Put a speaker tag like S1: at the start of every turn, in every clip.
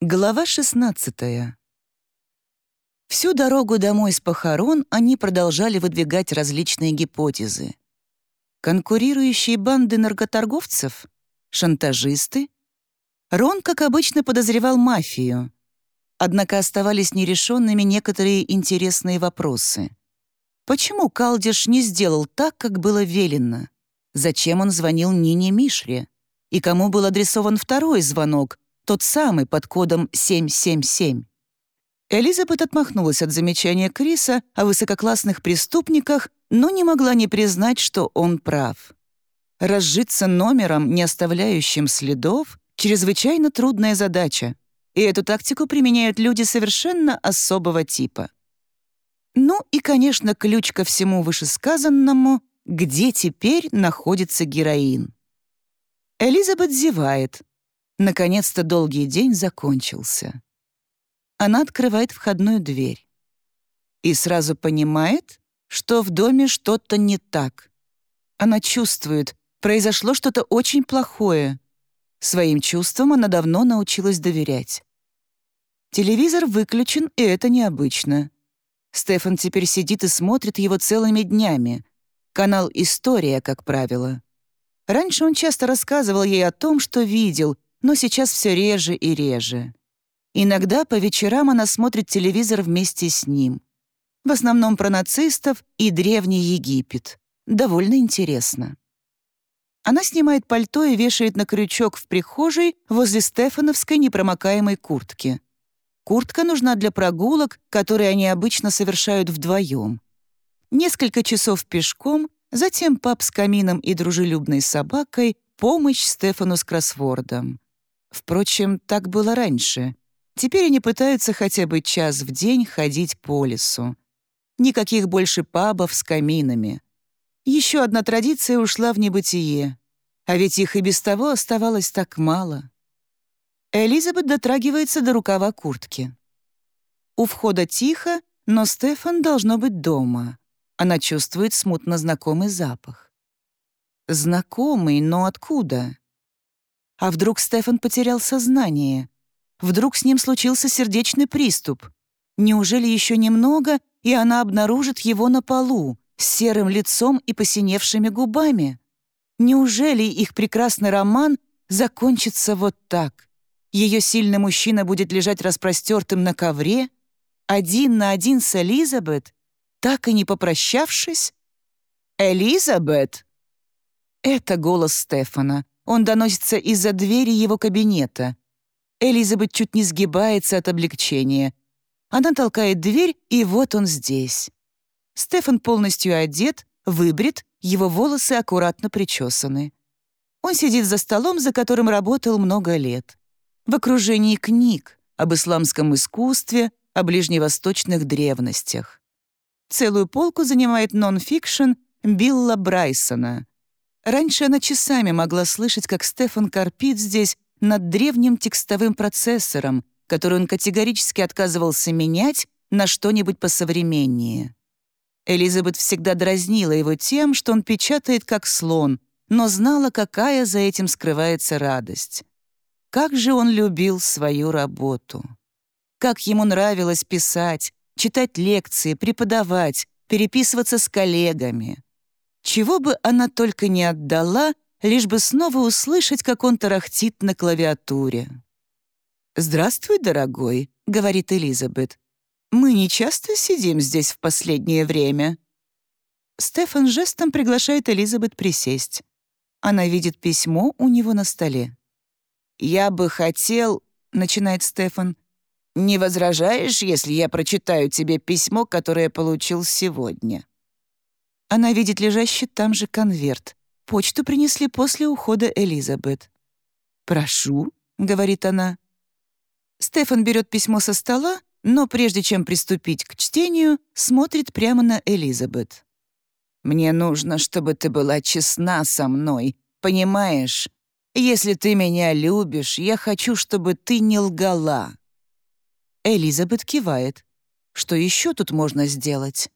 S1: Глава 16 Всю дорогу домой с похорон они продолжали выдвигать различные гипотезы. Конкурирующие банды наркоторговцев? Шантажисты? Рон, как обычно, подозревал мафию. Однако оставались нерешенными некоторые интересные вопросы. Почему Калдиш не сделал так, как было велено? Зачем он звонил Нине Мишре? И кому был адресован второй звонок, тот самый под кодом 777. Элизабет отмахнулась от замечания Криса о высококлассных преступниках, но не могла не признать, что он прав. Разжиться номером, не оставляющим следов, чрезвычайно трудная задача, и эту тактику применяют люди совершенно особого типа. Ну и, конечно, ключ ко всему вышесказанному — где теперь находится героин. Элизабет зевает, Наконец-то долгий день закончился. Она открывает входную дверь. И сразу понимает, что в доме что-то не так. Она чувствует, произошло что-то очень плохое. Своим чувствам она давно научилась доверять. Телевизор выключен, и это необычно. Стефан теперь сидит и смотрит его целыми днями. Канал «История», как правило. Раньше он часто рассказывал ей о том, что видел, но сейчас все реже и реже. Иногда по вечерам она смотрит телевизор вместе с ним. В основном про нацистов и Древний Египет. Довольно интересно. Она снимает пальто и вешает на крючок в прихожей возле Стефановской непромокаемой куртки. Куртка нужна для прогулок, которые они обычно совершают вдвоем. Несколько часов пешком, затем пап с камином и дружелюбной собакой, помощь Стефану с кроссвордом. Впрочем, так было раньше. Теперь они пытаются хотя бы час в день ходить по лесу. Никаких больше пабов с каминами. Еще одна традиция ушла в небытие. А ведь их и без того оставалось так мало. Элизабет дотрагивается до рукава куртки. У входа тихо, но Стефан должно быть дома. Она чувствует смутно знакомый запах. Знакомый, но откуда? А вдруг Стефан потерял сознание? Вдруг с ним случился сердечный приступ? Неужели еще немного, и она обнаружит его на полу, с серым лицом и посиневшими губами? Неужели их прекрасный роман закончится вот так? Ее сильный мужчина будет лежать распростертым на ковре, один на один с Элизабет, так и не попрощавшись? «Элизабет!» Это голос Стефана, он доносится из-за двери его кабинета. Элизабет чуть не сгибается от облегчения. Она толкает дверь, и вот он здесь. Стефан полностью одет, выбрит, его волосы аккуратно причесаны. Он сидит за столом, за которым работал много лет. В окружении книг об исламском искусстве, о ближневосточных древностях. Целую полку занимает нон-фикшн Билла Брайсона. Раньше она часами могла слышать, как Стефан корпит здесь над древним текстовым процессором, который он категорически отказывался менять на что-нибудь посовременнее. Элизабет всегда дразнила его тем, что он печатает как слон, но знала, какая за этим скрывается радость. Как же он любил свою работу! Как ему нравилось писать, читать лекции, преподавать, переписываться с коллегами. Чего бы она только не отдала, лишь бы снова услышать, как он тарахтит на клавиатуре. «Здравствуй, дорогой», — говорит Элизабет. «Мы не часто сидим здесь в последнее время». Стефан жестом приглашает Элизабет присесть. Она видит письмо у него на столе. «Я бы хотел...» — начинает Стефан. «Не возражаешь, если я прочитаю тебе письмо, которое получил сегодня?» Она видит лежащий там же конверт. Почту принесли после ухода Элизабет. «Прошу», — говорит она. Стефан берет письмо со стола, но прежде чем приступить к чтению, смотрит прямо на Элизабет. «Мне нужно, чтобы ты была честна со мной, понимаешь? Если ты меня любишь, я хочу, чтобы ты не лгала». Элизабет кивает. Что еще тут можно сделать?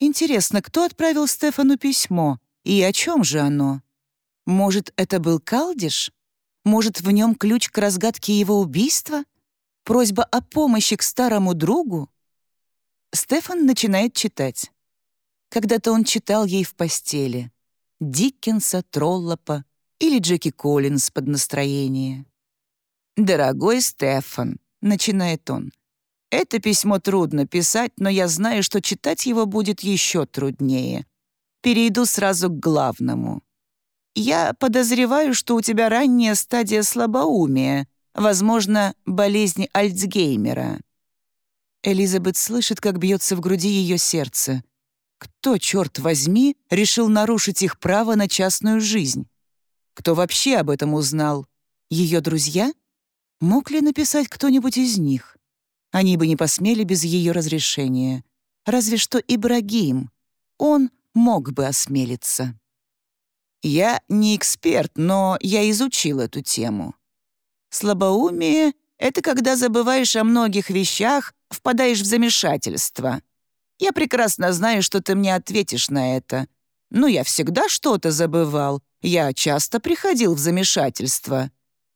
S1: Интересно, кто отправил Стефану письмо? И о чем же оно? Может, это был Калдиш? Может, в нем ключ к разгадке его убийства? Просьба о помощи к старому другу? Стефан начинает читать. Когда-то он читал ей в постели. Диккенса, Троллопа или Джеки Коллинз под настроение. «Дорогой Стефан», — начинает он, — «это письмо трудно писать, но я знаю, что читать его будет еще труднее. Перейду сразу к главному. Я подозреваю, что у тебя ранняя стадия слабоумия, возможно, болезнь Альцгеймера». Элизабет слышит, как бьется в груди ее сердце. Кто, черт возьми, решил нарушить их право на частную жизнь? Кто вообще об этом узнал? Ее друзья? Мог ли написать кто-нибудь из них? Они бы не посмели без ее разрешения. Разве что Ибрагим. Он мог бы осмелиться. Я не эксперт, но я изучил эту тему. Слабоумие — это когда забываешь о многих вещах, впадаешь в замешательство. Я прекрасно знаю, что ты мне ответишь на это. Но я всегда что-то забывал. Я часто приходил в замешательство.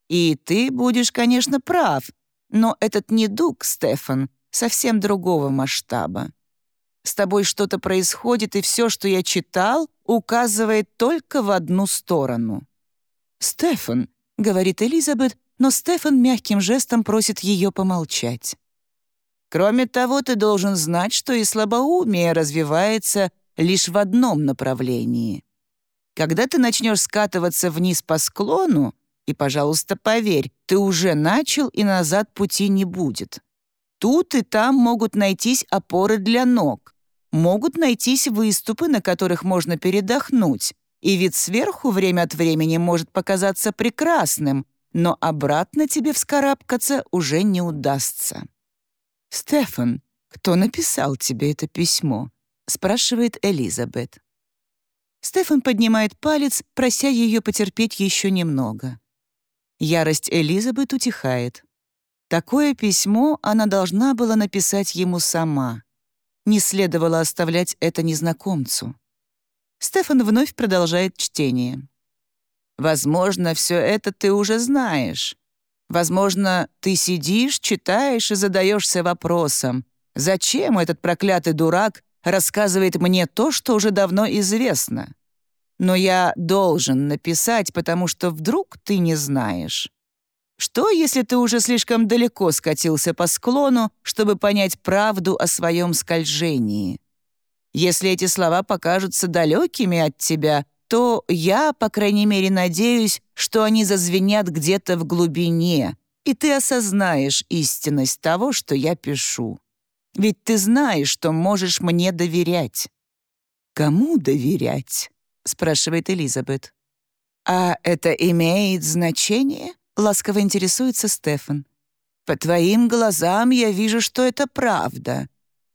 S1: И ты будешь, конечно, прав. Но этот недуг, Стефан, совсем другого масштаба. С тобой что-то происходит, и все, что я читал, указывает только в одну сторону. «Стефан», — говорит Элизабет, но Стефан мягким жестом просит ее помолчать. Кроме того, ты должен знать, что и слабоумие развивается лишь в одном направлении. Когда ты начнешь скатываться вниз по склону, и, пожалуйста, поверь, ты уже начал, и назад пути не будет. Тут и там могут найтись опоры для ног, могут найтись выступы, на которых можно передохнуть, и вид сверху время от времени может показаться прекрасным, но обратно тебе вскарабкаться уже не удастся. «Стефан, кто написал тебе это письмо?» — спрашивает Элизабет. Стефан поднимает палец, прося ее потерпеть еще немного. Ярость Элизабет утихает. Такое письмо она должна была написать ему сама. Не следовало оставлять это незнакомцу. Стефан вновь продолжает чтение. «Возможно, все это ты уже знаешь. Возможно, ты сидишь, читаешь и задаешься вопросом, зачем этот проклятый дурак рассказывает мне то, что уже давно известно? Но я должен написать, потому что вдруг ты не знаешь. Что, если ты уже слишком далеко скатился по склону, чтобы понять правду о своем скольжении? Если эти слова покажутся далекими от тебя, то я, по крайней мере, надеюсь, что они зазвенят где-то в глубине, и ты осознаешь истинность того, что я пишу. Ведь ты знаешь, что можешь мне доверять». «Кому доверять?» — спрашивает Элизабет. «А это имеет значение?» — ласково интересуется Стефан. «По твоим глазам я вижу, что это правда.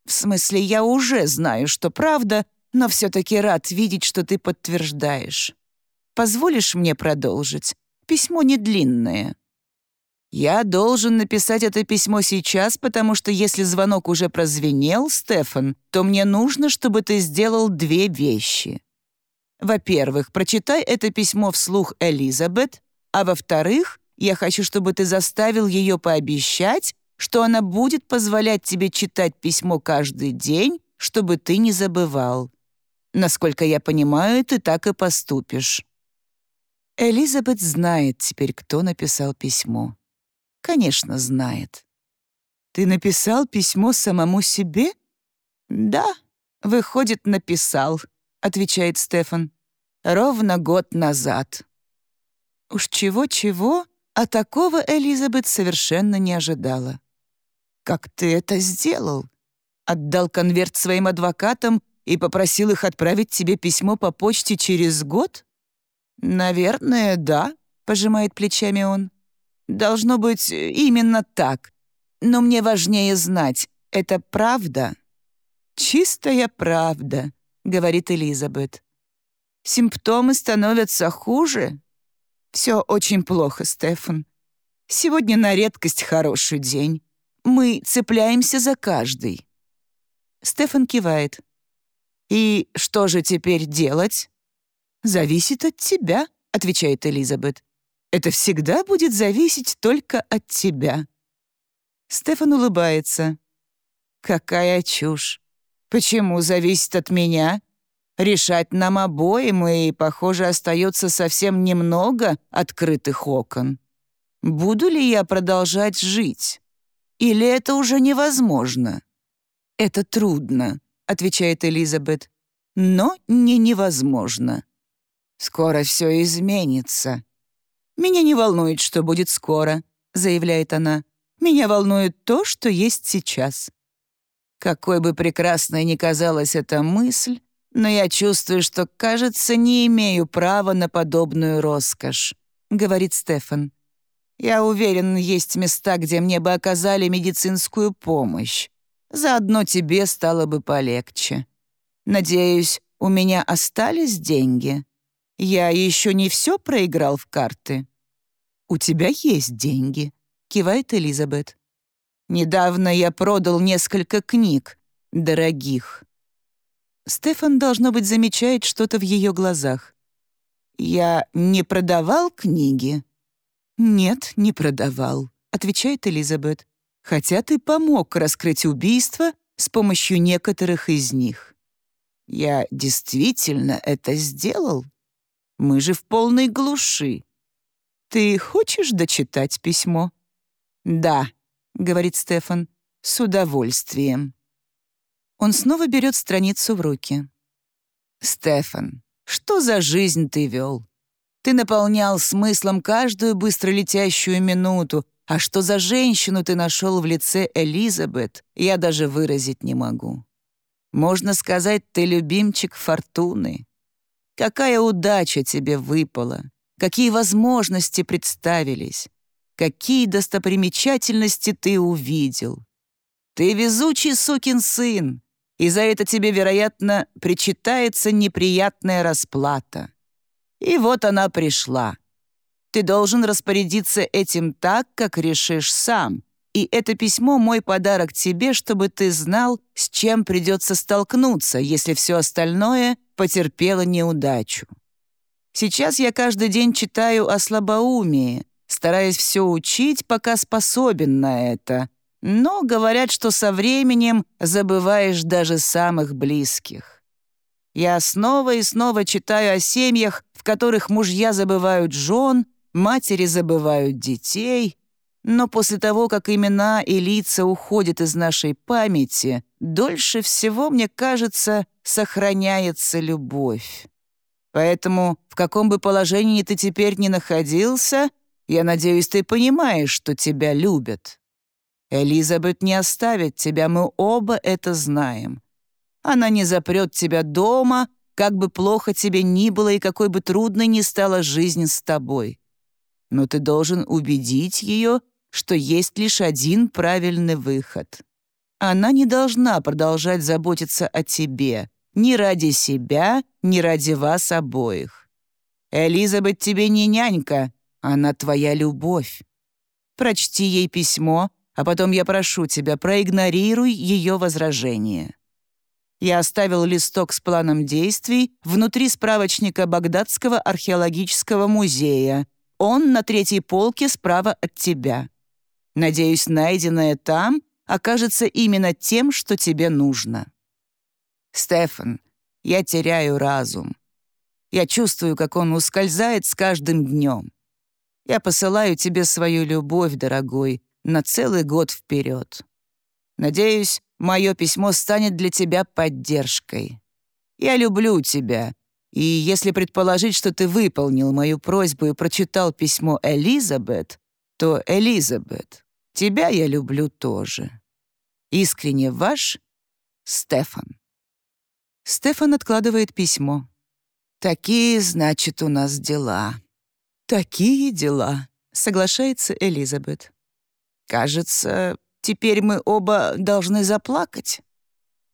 S1: В смысле, я уже знаю, что правда, но все-таки рад видеть, что ты подтверждаешь. Позволишь мне продолжить? Письмо не длинное. Я должен написать это письмо сейчас, потому что если звонок уже прозвенел, Стефан, то мне нужно, чтобы ты сделал две вещи. Во-первых, прочитай это письмо вслух Элизабет, а во-вторых, я хочу, чтобы ты заставил ее пообещать, что она будет позволять тебе читать письмо каждый день, чтобы ты не забывал. Насколько я понимаю, ты так и поступишь». Элизабет знает теперь, кто написал письмо. Конечно, знает. «Ты написал письмо самому себе?» «Да, выходит, написал», — отвечает Стефан. «Ровно год назад». Уж чего-чего, а такого Элизабет совершенно не ожидала. «Как ты это сделал?» Отдал конверт своим адвокатам и попросил их отправить тебе письмо по почте через год?» «Наверное, да», — пожимает плечами он. «Должно быть именно так. Но мне важнее знать, это правда?» «Чистая правда», — говорит Элизабет. «Симптомы становятся хуже?» «Все очень плохо, Стефан. Сегодня на редкость хороший день. Мы цепляемся за каждый». Стефан кивает. «И что же теперь делать?» «Зависит от тебя», — отвечает Элизабет. «Это всегда будет зависеть только от тебя». Стефан улыбается. «Какая чушь! Почему зависит от меня? Решать нам обоим, и, похоже, остается совсем немного открытых окон. Буду ли я продолжать жить? Или это уже невозможно?» «Это трудно», — отвечает Элизабет, «но не невозможно. Скоро все изменится». «Меня не волнует, что будет скоро», — заявляет она. «Меня волнует то, что есть сейчас». Какой бы прекрасной ни казалась эта мысль, но я чувствую, что, кажется, не имею права на подобную роскошь», — говорит Стефан. «Я уверен, есть места, где мне бы оказали медицинскую помощь. Заодно тебе стало бы полегче. Надеюсь, у меня остались деньги. Я еще не все проиграл в карты». «У тебя есть деньги», — кивает Элизабет. «Недавно я продал несколько книг, дорогих». Стефан, должно быть, замечает что-то в ее глазах. «Я не продавал книги?» «Нет, не продавал», — отвечает Элизабет. «Хотя ты помог раскрыть убийство с помощью некоторых из них». «Я действительно это сделал? Мы же в полной глуши. Ты хочешь дочитать письмо?» «Да», — говорит Стефан, — «с удовольствием». Он снова берет страницу в руки. «Стефан, что за жизнь ты вел? Ты наполнял смыслом каждую быстролетящую минуту, а что за женщину ты нашел в лице Элизабет, я даже выразить не могу. Можно сказать, ты любимчик фортуны. Какая удача тебе выпала, какие возможности представились, какие достопримечательности ты увидел. Ты везучий сукин сын, и за это тебе, вероятно, причитается неприятная расплата. И вот она пришла. Ты должен распорядиться этим так, как решишь сам. И это письмо — мой подарок тебе, чтобы ты знал, с чем придется столкнуться, если все остальное потерпело неудачу. Сейчас я каждый день читаю о слабоумии, стараясь все учить, пока способен на это, но говорят, что со временем забываешь даже самых близких. Я снова и снова читаю о семьях, в которых мужья забывают жен, матери забывают детей, но после того, как имена и лица уходят из нашей памяти, дольше всего, мне кажется, сохраняется любовь. Поэтому, в каком бы положении ты теперь ни находился, я надеюсь, ты понимаешь, что тебя любят. Элизабет не оставит тебя, мы оба это знаем. Она не запрет тебя дома, как бы плохо тебе ни было и какой бы трудной ни стала жизнь с тобой. Но ты должен убедить ее, что есть лишь один правильный выход. Она не должна продолжать заботиться о тебе, ни ради себя, ни ради вас обоих. Элизабет тебе не нянька, она твоя любовь. Прочти ей письмо, а потом я прошу тебя, проигнорируй ее возражение. Я оставил листок с планом действий внутри справочника Багдадского археологического музея. Он на третьей полке справа от тебя. Надеюсь, найденное там окажется именно тем, что тебе нужно. Стефан, я теряю разум. Я чувствую, как он ускользает с каждым днем. Я посылаю тебе свою любовь, дорогой, на целый год вперед. Надеюсь, мое письмо станет для тебя поддержкой. Я люблю тебя, и если предположить, что ты выполнил мою просьбу и прочитал письмо Элизабет, то, Элизабет, тебя я люблю тоже. Искренне ваш Стефан. Стефан откладывает письмо. «Такие, значит, у нас дела». «Такие дела», — соглашается Элизабет. Кажется, теперь мы оба должны заплакать.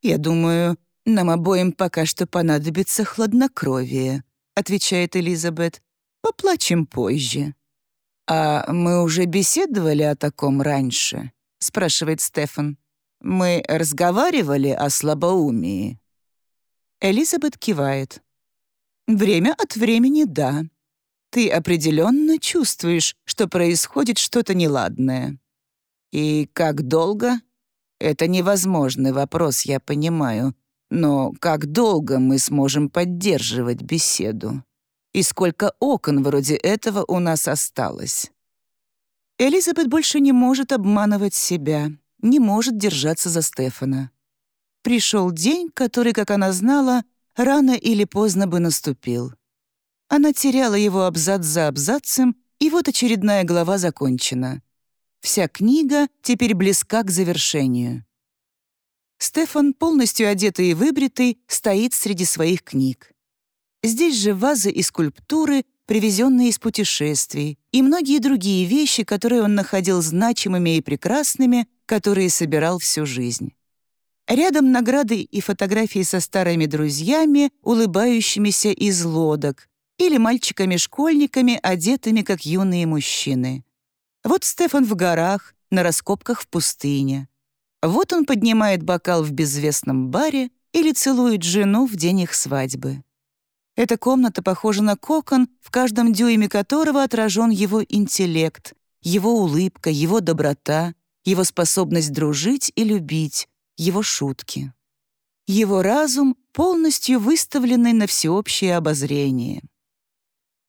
S1: Я думаю, нам обоим пока что понадобится хладнокровие, отвечает Элизабет. Поплачем позже. А мы уже беседовали о таком раньше, спрашивает Стефан. Мы разговаривали о слабоумии. Элизабет кивает. Время от времени да. Ты определенно чувствуешь, что происходит что-то неладное. «И как долго?» «Это невозможный вопрос, я понимаю. Но как долго мы сможем поддерживать беседу? И сколько окон вроде этого у нас осталось?» Элизабет больше не может обманывать себя, не может держаться за Стефана. Пришел день, который, как она знала, рано или поздно бы наступил. Она теряла его абзац за абзацем, и вот очередная глава закончена. Вся книга теперь близка к завершению. Стефан, полностью одетый и выбритый, стоит среди своих книг. Здесь же вазы и скульптуры, привезенные из путешествий, и многие другие вещи, которые он находил значимыми и прекрасными, которые собирал всю жизнь. Рядом награды и фотографии со старыми друзьями, улыбающимися из лодок, или мальчиками-школьниками, одетыми как юные мужчины. Вот Стефан в горах, на раскопках в пустыне. Вот он поднимает бокал в безвестном баре или целует жену в день их свадьбы. Эта комната похожа на кокон, в каждом дюйме которого отражен его интеллект, его улыбка, его доброта, его способность дружить и любить, его шутки. Его разум полностью выставленный на всеобщее обозрение.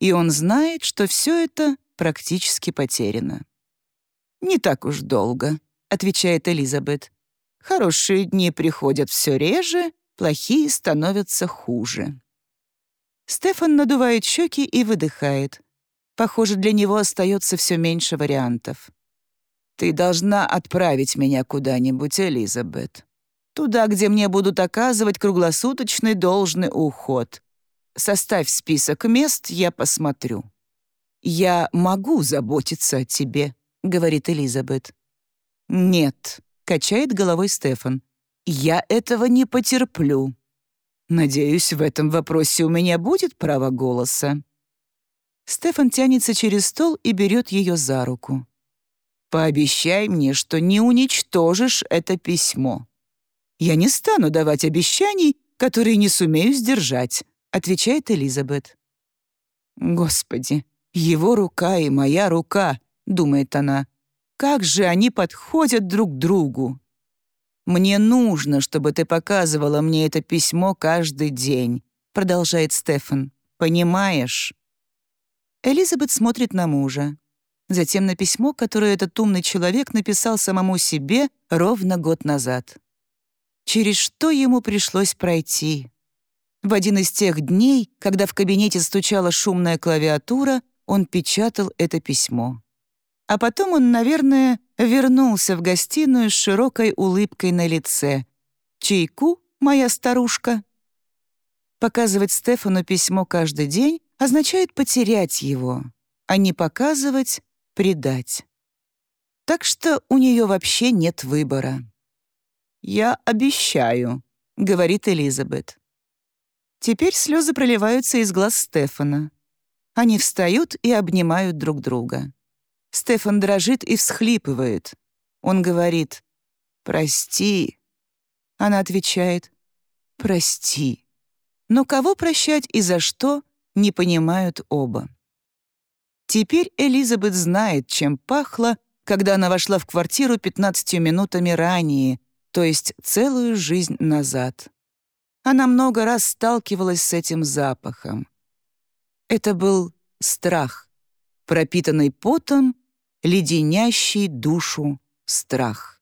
S1: И он знает, что все это практически потеряно. «Не так уж долго», — отвечает Элизабет. «Хорошие дни приходят все реже, плохие становятся хуже». Стефан надувает щеки и выдыхает. Похоже, для него остается все меньше вариантов. «Ты должна отправить меня куда-нибудь, Элизабет. Туда, где мне будут оказывать круглосуточный должный уход. Составь список мест, я посмотрю». «Я могу заботиться о тебе», — говорит Элизабет. «Нет», — качает головой Стефан. «Я этого не потерплю. Надеюсь, в этом вопросе у меня будет право голоса». Стефан тянется через стол и берет ее за руку. «Пообещай мне, что не уничтожишь это письмо. Я не стану давать обещаний, которые не сумею сдержать», — отвечает Элизабет. «Господи, его рука и моя рука», — думает она. «Как же они подходят друг другу!» «Мне нужно, чтобы ты показывала мне это письмо каждый день», — продолжает Стефан. «Понимаешь?» Элизабет смотрит на мужа. Затем на письмо, которое этот умный человек написал самому себе ровно год назад. Через что ему пришлось пройти? В один из тех дней, когда в кабинете стучала шумная клавиатура, он печатал это письмо. А потом он, наверное, вернулся в гостиную с широкой улыбкой на лице. «Чайку, моя старушка?» Показывать Стефану письмо каждый день означает потерять его, а не показывать — предать. Так что у нее вообще нет выбора. «Я обещаю», — говорит Элизабет. Теперь слезы проливаются из глаз Стефана. Они встают и обнимают друг друга. Стефан дрожит и всхлипывает. Он говорит «Прости». Она отвечает «Прости». Но кого прощать и за что, не понимают оба. Теперь Элизабет знает, чем пахло, когда она вошла в квартиру 15 минутами ранее, то есть целую жизнь назад. Она много раз сталкивалась с этим запахом. Это был страх, пропитанный потом, леденящий душу страх.